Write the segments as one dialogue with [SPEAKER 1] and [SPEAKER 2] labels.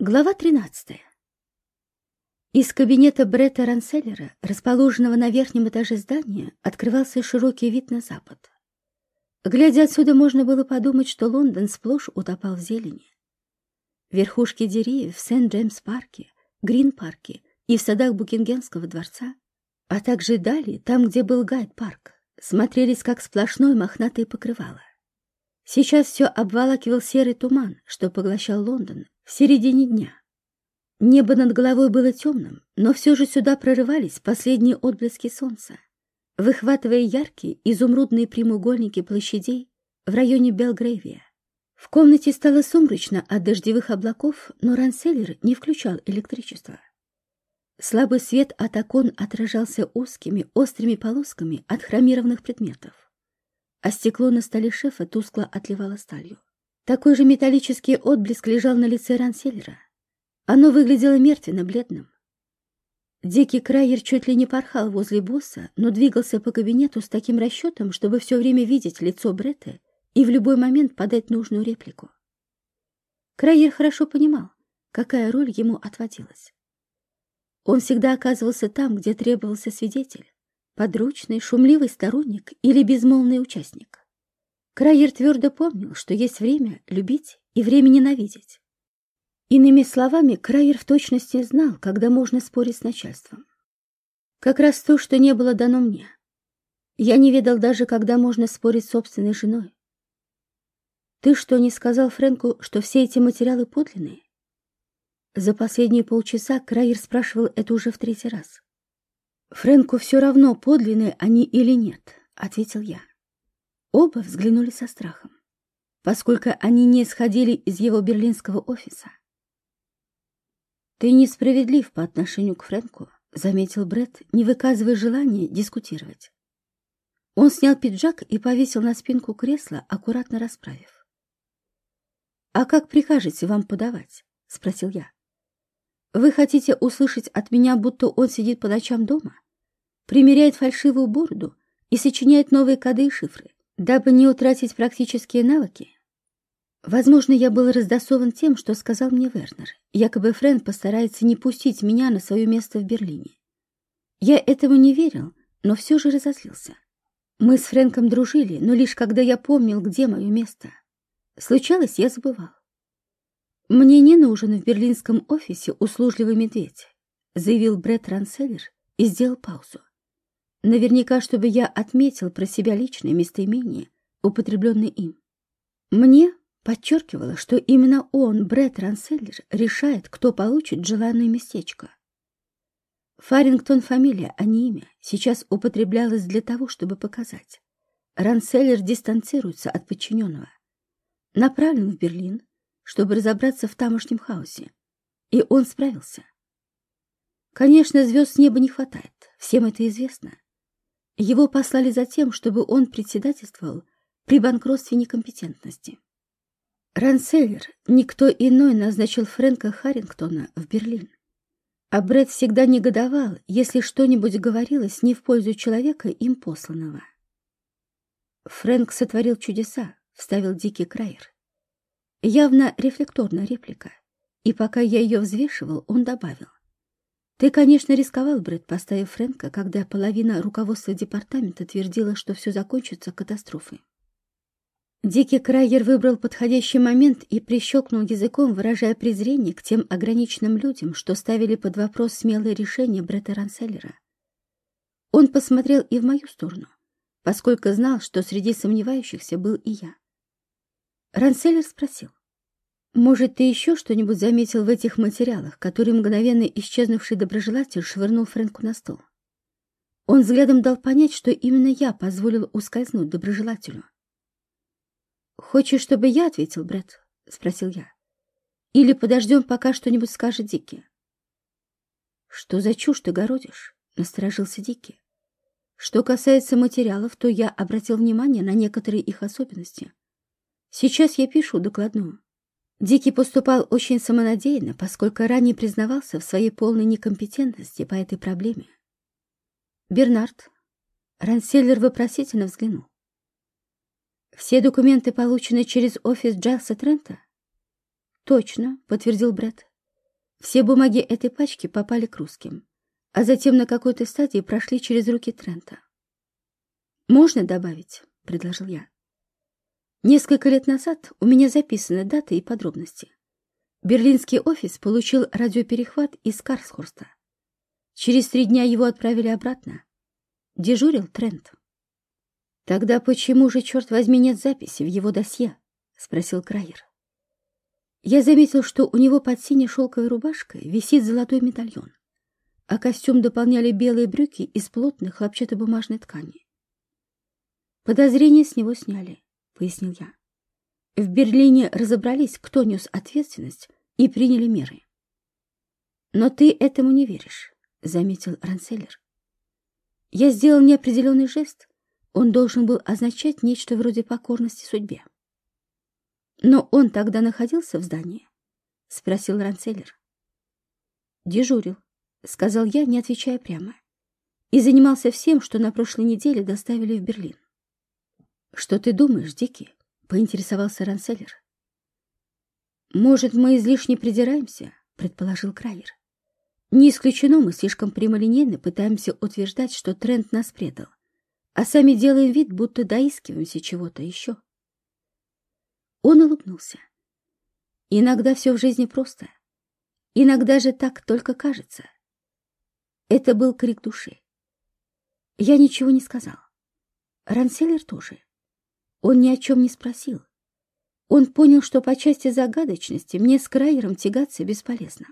[SPEAKER 1] Глава 13. Из кабинета Бретта Ранселлера, расположенного на верхнем этаже здания, открывался широкий вид на запад. Глядя отсюда, можно было подумать, что Лондон сплошь утопал в зелени. Верхушки деревьев в Сент-Джеймс-парке, Грин-парке и в садах Букингемского дворца, а также далее, там, где был Гайд-парк, смотрелись как сплошное мохнатое покрывало. Сейчас все обволакивал серый туман, что поглощал Лондон в середине дня. Небо над головой было темным, но все же сюда прорывались последние отблески солнца, выхватывая яркие изумрудные прямоугольники площадей в районе Белгрейвия. В комнате стало сумрачно от дождевых облаков, но Ранселлер не включал электричество. Слабый свет от окон отражался узкими, острыми полосками от хромированных предметов, а стекло на столе шефа тускло отливало сталью. Такой же металлический отблеск лежал на лице Ранселлера. Оно выглядело мертвенно-бледным. Дикий Крайер чуть ли не порхал возле босса, но двигался по кабинету с таким расчетом, чтобы все время видеть лицо Бретта и в любой момент подать нужную реплику. Крайер хорошо понимал, какая роль ему отводилась. Он всегда оказывался там, где требовался свидетель, подручный, шумливый сторонник или безмолвный участник. Крайер твердо помнил, что есть время любить и время ненавидеть. Иными словами, Крайер в точности знал, когда можно спорить с начальством. Как раз то, что не было дано мне. Я не ведал даже, когда можно спорить с собственной женой. Ты что, не сказал Фрэнку, что все эти материалы подлинные? За последние полчаса Крайер спрашивал это уже в третий раз. Фрэнку все равно, подлинные они или нет, ответил я. Оба взглянули со страхом, поскольку они не исходили из его берлинского офиса. «Ты несправедлив по отношению к Фрэнку», — заметил Бред, не выказывая желания дискутировать. Он снял пиджак и повесил на спинку кресла, аккуратно расправив. «А как прикажете вам подавать?» — спросил я. «Вы хотите услышать от меня, будто он сидит по ночам дома, примеряет фальшивую бороду и сочиняет новые коды и шифры? Дабы не утратить практические навыки, возможно, я был раздосован тем, что сказал мне Вернер. Якобы Фрэнк постарается не пустить меня на свое место в Берлине. Я этому не верил, но все же разозлился. Мы с Фрэнком дружили, но лишь когда я помнил, где мое место. Случалось, я забывал. «Мне не нужен в берлинском офисе услужливый медведь», заявил Брэд Ранселлер и сделал паузу. Наверняка, чтобы я отметил про себя личное местоимение, употребленное им. Мне подчеркивало, что именно он, Брэд Ранселлер, решает, кто получит желанное местечко. Фарингтон фамилия, а не имя, сейчас употреблялась для того, чтобы показать. Ранселлер дистанцируется от подчиненного. Направлен в Берлин, чтобы разобраться в тамошнем хаосе. И он справился. Конечно, звезд с неба не хватает, всем это известно. Его послали за тем, чтобы он председательствовал при банкротстве некомпетентности. Ранселлер, никто иной, назначил Фрэнка Харрингтона в Берлин. А Брэд всегда негодовал, если что-нибудь говорилось не в пользу человека, им посланного. Фрэнк сотворил чудеса, вставил дикий Крайер. Явно рефлекторная реплика, и пока я ее взвешивал, он добавил. Ты, конечно, рисковал, Брэд, поставив Фрэнка, когда половина руководства департамента твердила, что все закончится катастрофой. Дикий Крайер выбрал подходящий момент и прищелкнул языком, выражая презрение к тем ограниченным людям, что ставили под вопрос смелое решение Бретта Ранселлера. Он посмотрел и в мою сторону, поскольку знал, что среди сомневающихся был и я. Ранселлер спросил. Может, ты еще что-нибудь заметил в этих материалах, которые мгновенно исчезнувший доброжелатель швырнул Фрэнку на стол? Он взглядом дал понять, что именно я позволил ускользнуть доброжелателю. «Хочешь, чтобы я ответил, Брэд?» — спросил я. «Или подождем, пока что-нибудь скажет Дикки?» «Что за чушь ты городишь?» — насторожился Дикки. «Что касается материалов, то я обратил внимание на некоторые их особенности. Сейчас я пишу докладную. Дикий поступал очень самонадеянно, поскольку ранее признавался в своей полной некомпетентности по этой проблеме. Бернард. Ранселлер вопросительно взглянул. «Все документы получены через офис Джайлса Трента?» «Точно», — подтвердил Брэд. Все бумаги этой пачки попали к русским, а затем на какой-то стадии прошли через руки Трента. «Можно добавить?» — предложил я. Несколько лет назад у меня записаны даты и подробности. Берлинский офис получил радиоперехват из Карсхорста. Через три дня его отправили обратно. Дежурил Трент. «Тогда почему же, черт возьми, нет записи в его досье?» — спросил Крайер. Я заметил, что у него под синей шелковой рубашкой висит золотой медальон, а костюм дополняли белые брюки из плотной хлопчатобумажной ткани. Подозрения с него сняли, пояснил я. В Берлине разобрались, кто нес ответственность, и приняли меры. Но ты этому не веришь, заметил Ранселлер. Я сделал неопределенный жест. Он должен был означать нечто вроде покорности судьбе. Но он тогда находился в здании? Спросил Ранселлер. Дежурил, сказал я, не отвечая прямо. И занимался всем, что на прошлой неделе доставили в Берлин. «Что ты думаешь, Дикий?» — поинтересовался Ранселлер. «Может, мы излишне придираемся?» — предположил Крайер. «Не исключено, мы слишком прямолинейно пытаемся утверждать, что тренд нас предал, а сами делаем вид, будто доискиваемся чего-то еще». Он улыбнулся. «Иногда все в жизни просто. Иногда же так только кажется». Это был крик души. Я ничего не сказал. Ранселлер тоже. Он ни о чем не спросил. Он понял, что по части загадочности мне с Крайером тягаться бесполезно.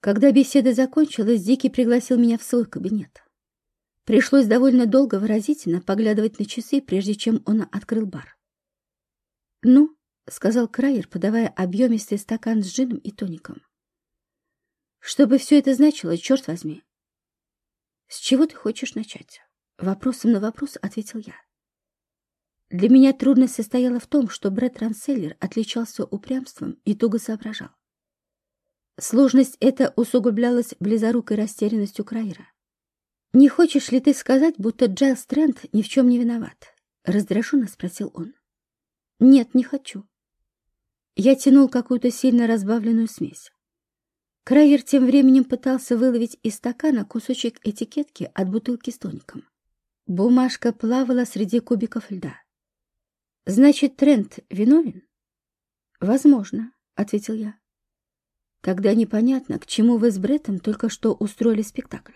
[SPEAKER 1] Когда беседа закончилась, Дикий пригласил меня в свой кабинет. Пришлось довольно долго выразительно поглядывать на часы, прежде чем он открыл бар. «Ну», — сказал Крайер, подавая объемистый стакан с джином и тоником. «Что бы все это значило, черт возьми?» «С чего ты хочешь начать?» Вопросом на вопрос ответил я. Для меня трудность состояла в том, что Брэд Ранселлер отличался упрямством и туго соображал. Сложность эта усугублялась близорукой растерянностью Крайера. «Не хочешь ли ты сказать, будто Джайлс Трент ни в чем не виноват?» — раздраженно спросил он. «Нет, не хочу». Я тянул какую-то сильно разбавленную смесь. Крайер тем временем пытался выловить из стакана кусочек этикетки от бутылки с тоником. Бумажка плавала среди кубиков льда. Значит, Трент виновен? Возможно, ответил я. Тогда непонятно, к чему вы с Бреттом только что устроили спектакль.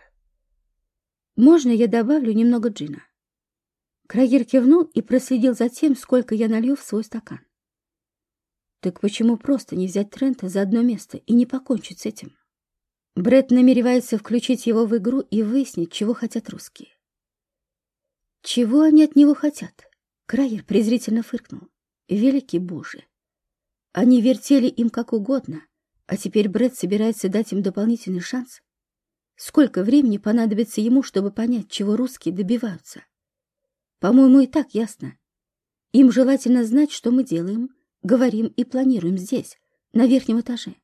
[SPEAKER 1] Можно я добавлю немного джина? Крагер кивнул и проследил за тем, сколько я налью в свой стакан. Так почему просто не взять Трента за одно место и не покончить с этим? Бред намеревается включить его в игру и выяснить, чего хотят русские. Чего они от него хотят? Крайер презрительно фыркнул. Великий Боже! Они вертели им как угодно, а теперь Брэд собирается дать им дополнительный шанс. Сколько времени понадобится ему, чтобы понять, чего русские добиваются? По-моему, и так ясно. Им желательно знать, что мы делаем, говорим и планируем здесь, на верхнем этаже.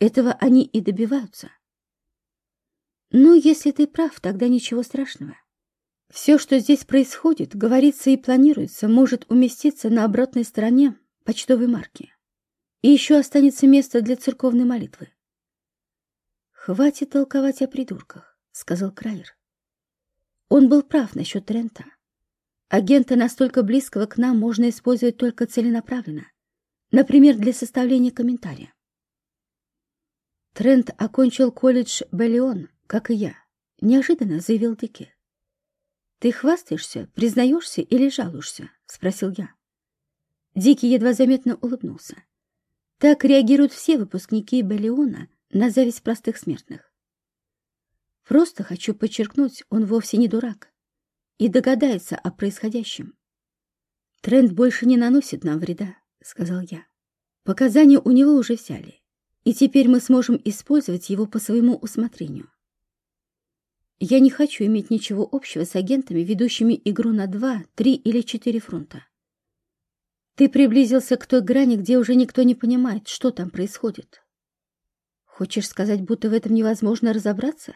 [SPEAKER 1] Этого они и добиваются. Ну, если ты прав, тогда ничего страшного. Все, что здесь происходит, говорится и планируется, может уместиться на обратной стороне почтовой марки. И еще останется место для церковной молитвы. «Хватит толковать о придурках», — сказал Крайер. Он был прав насчет Трента. Агента настолько близкого к нам можно использовать только целенаправленно, например, для составления комментария. Трент окончил колледж Беллион, как и я, неожиданно заявил Дики. «Ты хвастаешься, признаешься или жалуешься?» — спросил я. Дикий едва заметно улыбнулся. Так реагируют все выпускники Беллиона на зависть простых смертных. Просто хочу подчеркнуть, он вовсе не дурак и догадается о происходящем. «Тренд больше не наносит нам вреда», — сказал я. «Показания у него уже взяли, и теперь мы сможем использовать его по своему усмотрению. Я не хочу иметь ничего общего с агентами, ведущими игру на два, три или четыре фронта. Ты приблизился к той грани, где уже никто не понимает, что там происходит. Хочешь сказать, будто в этом невозможно разобраться?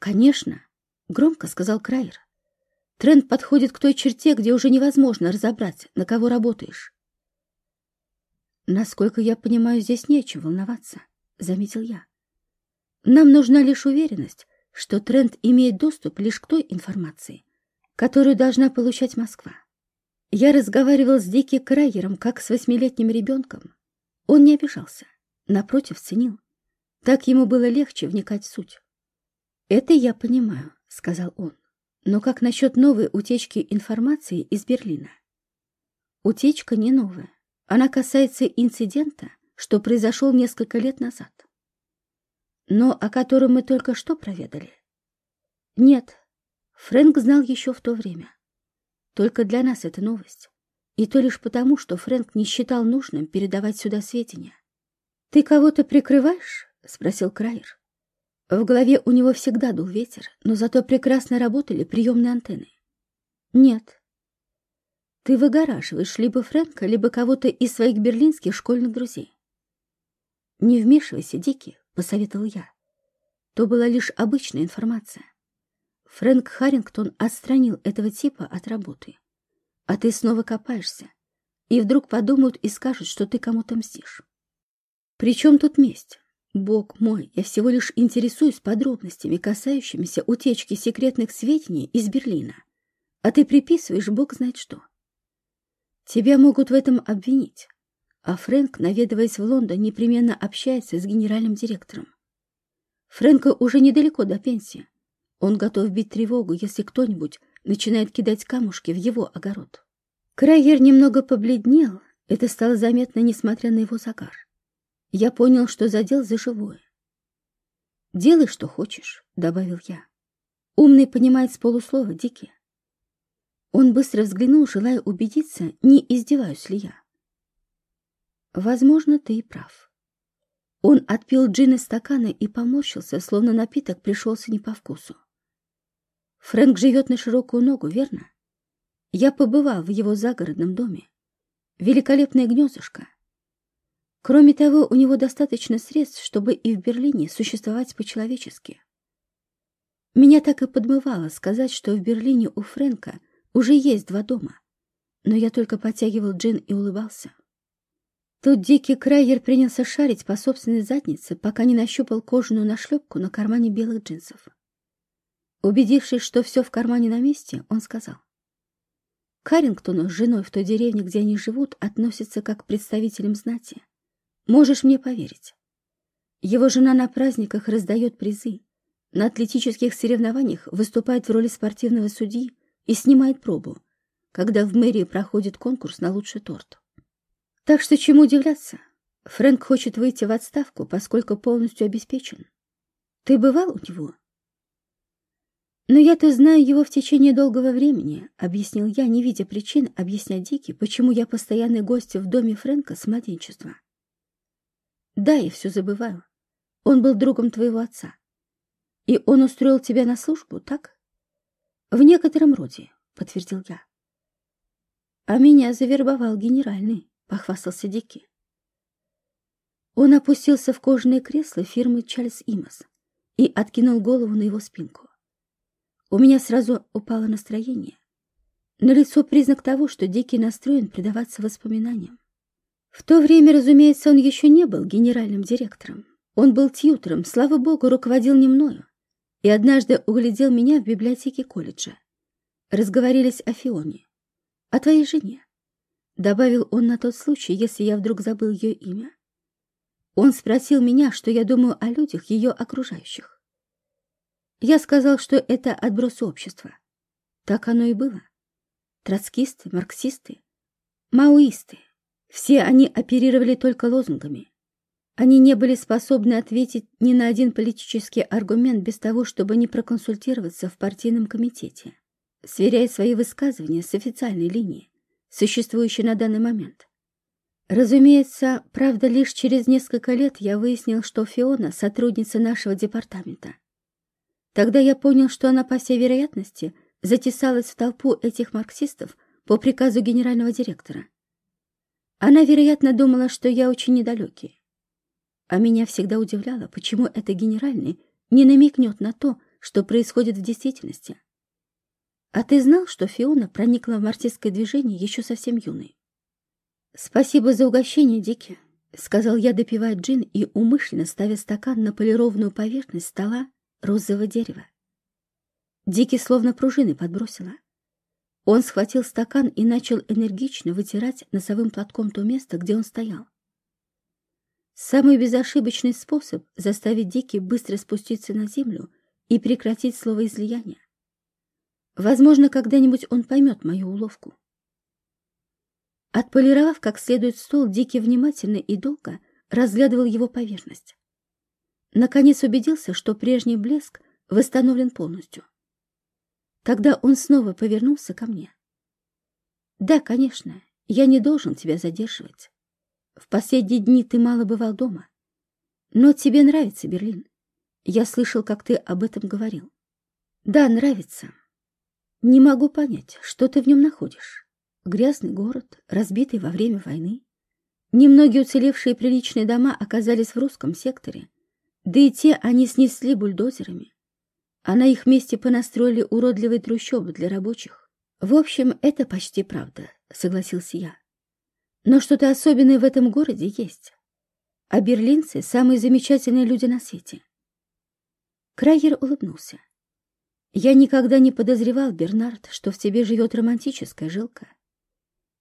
[SPEAKER 1] Конечно, громко сказал Крайер. Тренд подходит к той черте, где уже невозможно разобрать, на кого работаешь. Насколько я понимаю, здесь нечего волноваться, заметил я. Нам нужна лишь уверенность, что Трент имеет доступ лишь к той информации, которую должна получать Москва. Я разговаривал с Дики Крайером, как с восьмилетним ребенком. Он не обижался, напротив, ценил. Так ему было легче вникать в суть. «Это я понимаю», — сказал он. «Но как насчет новой утечки информации из Берлина?» «Утечка не новая. Она касается инцидента, что произошел несколько лет назад. Но о котором мы только что проведали. Нет, Фрэнк знал еще в то время. Только для нас это новость. И то лишь потому, что Фрэнк не считал нужным передавать сюда сведения. «Ты кого-то прикрываешь?» — спросил Крайер. В голове у него всегда дул ветер, но зато прекрасно работали приемные антенны. «Нет». «Ты выгораживаешь либо Фрэнка, либо кого-то из своих берлинских школьных друзей». «Не вмешивайся, Дики», — посоветовал я. То была лишь обычная информация. Фрэнк Харрингтон отстранил этого типа от работы. А ты снова копаешься. И вдруг подумают и скажут, что ты кому-то мстишь. При чем тут месть? Бог мой, я всего лишь интересуюсь подробностями, касающимися утечки секретных сведений из Берлина. А ты приписываешь бог знает что. Тебя могут в этом обвинить. А Фрэнк, наведываясь в Лондон, непременно общается с генеральным директором. Фрэнка уже недалеко до пенсии. Он готов бить тревогу, если кто-нибудь начинает кидать камушки в его огород. Крайер немного побледнел, это стало заметно, несмотря на его загар. Я понял, что задел за живое. «Делай, что хочешь», — добавил я. Умный понимает с полуслова, Дикий. Он быстро взглянул, желая убедиться, не издеваюсь ли я. Возможно, ты и прав. Он отпил джин из стакана и поморщился, словно напиток пришелся не по вкусу. Фрэнк живет на широкую ногу, верно? Я побывал в его загородном доме. Великолепное гнездышко. Кроме того, у него достаточно средств, чтобы и в Берлине существовать по-человечески. Меня так и подмывало сказать, что в Берлине у Фрэнка уже есть два дома. Но я только подтягивал джин и улыбался. Тут дикий Крайер принялся шарить по собственной заднице, пока не нащупал кожаную нашлепку на кармане белых джинсов. Убедившись, что все в кармане на месте, он сказал. Карингтону с женой в той деревне, где они живут, относятся как к представителям знати. Можешь мне поверить. Его жена на праздниках раздает призы, на атлетических соревнованиях выступает в роли спортивного судьи и снимает пробу, когда в мэрии проходит конкурс на лучший торт. Так что чему удивляться? Фрэнк хочет выйти в отставку, поскольку полностью обеспечен. Ты бывал у него? «Но я-то знаю его в течение долгого времени», — объяснил я, не видя причин объяснять Дики, почему я постоянный гость в доме Фрэнка с младенчества. «Да, я все забываю. Он был другом твоего отца. И он устроил тебя на службу, так?» «В некотором роде», — подтвердил я. «А меня завербовал генеральный», — похвастался Дики. Он опустился в кожаное кресло фирмы Чарльз Имас и откинул голову на его спинку. У меня сразу упало настроение. На лицо признак того, что Дикий настроен предаваться воспоминаниям. В то время, разумеется, он еще не был генеральным директором. Он был тьютером, слава богу, руководил не мною. И однажды углядел меня в библиотеке колледжа. Разговорились о Фионе, о твоей жене. Добавил он на тот случай, если я вдруг забыл ее имя. Он спросил меня, что я думаю о людях, ее окружающих. Я сказал, что это отброс общества. Так оно и было. Троцкисты, марксисты, маоисты. Все они оперировали только лозунгами. Они не были способны ответить ни на один политический аргумент без того, чтобы не проконсультироваться в партийном комитете, сверяя свои высказывания с официальной линией, существующей на данный момент. Разумеется, правда, лишь через несколько лет я выяснил, что Фиона — сотрудница нашего департамента. Тогда я понял, что она, по всей вероятности, затесалась в толпу этих марксистов по приказу генерального директора. Она, вероятно, думала, что я очень недалекий. А меня всегда удивляло, почему это генеральный не намекнет на то, что происходит в действительности. А ты знал, что Фиона проникла в марксистское движение еще совсем юной? Спасибо за угощение, Дики. — сказал я, допивая джин и умышленно ставя стакан на полированную поверхность стола розового дерева. Дики словно пружины подбросила. Он схватил стакан и начал энергично вытирать носовым платком то место, где он стоял. Самый безошибочный способ заставить Дики быстро спуститься на землю и прекратить словоизлияние. Возможно, когда-нибудь он поймет мою уловку. Отполировав как следует стол, Дики внимательно и долго разглядывал его поверхность. Наконец убедился, что прежний блеск восстановлен полностью. Тогда он снова повернулся ко мне. «Да, конечно, я не должен тебя задерживать. В последние дни ты мало бывал дома. Но тебе нравится Берлин. Я слышал, как ты об этом говорил. Да, нравится. Не могу понять, что ты в нем находишь. Грязный город, разбитый во время войны. Немногие уцелевшие приличные дома оказались в русском секторе, да и те они снесли бульдозерами. А на их месте понастроили уродливые трущобы для рабочих. В общем, это почти правда, согласился я. Но что-то особенное в этом городе есть. А берлинцы — самые замечательные люди на свете. Крайер улыбнулся. Я никогда не подозревал, Бернард, что в тебе живет романтическая жилка.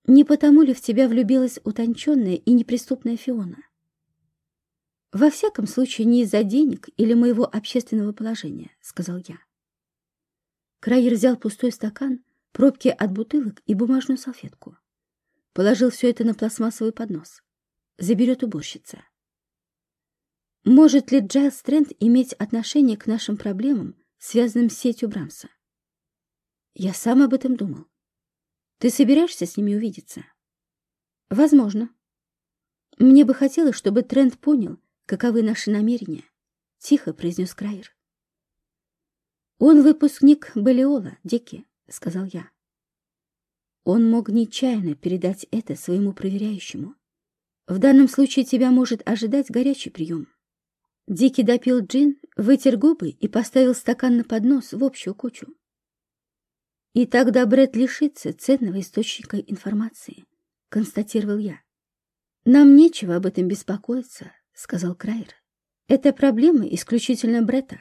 [SPEAKER 1] Не потому ли в тебя влюбилась утонченная и неприступная Фиона? Во всяком случае, не из-за денег или моего общественного положения, сказал я. Крайер взял пустой стакан, пробки от бутылок и бумажную салфетку. Положил все это на пластмассовый поднос. Заберет уборщица. Может ли Джайлс Трент иметь отношение к нашим проблемам, связанным с сетью Брамса? Я сам об этом думал. Ты собираешься с ними увидеться? Возможно. Мне бы хотелось, чтобы Трент понял, каковы наши намерения, — тихо произнес Крайер. Он выпускник Балиола, Дики, — сказал я. Он мог нечаянно передать это своему проверяющему. В данном случае тебя может ожидать горячий прием. Дики допил джин, вытер губы и поставил стакан на поднос в общую кучу. И тогда Бред лишится ценного источника информации, констатировал я. Нам нечего об этом беспокоиться, сказал Крайер. Это проблема исключительно Бретта.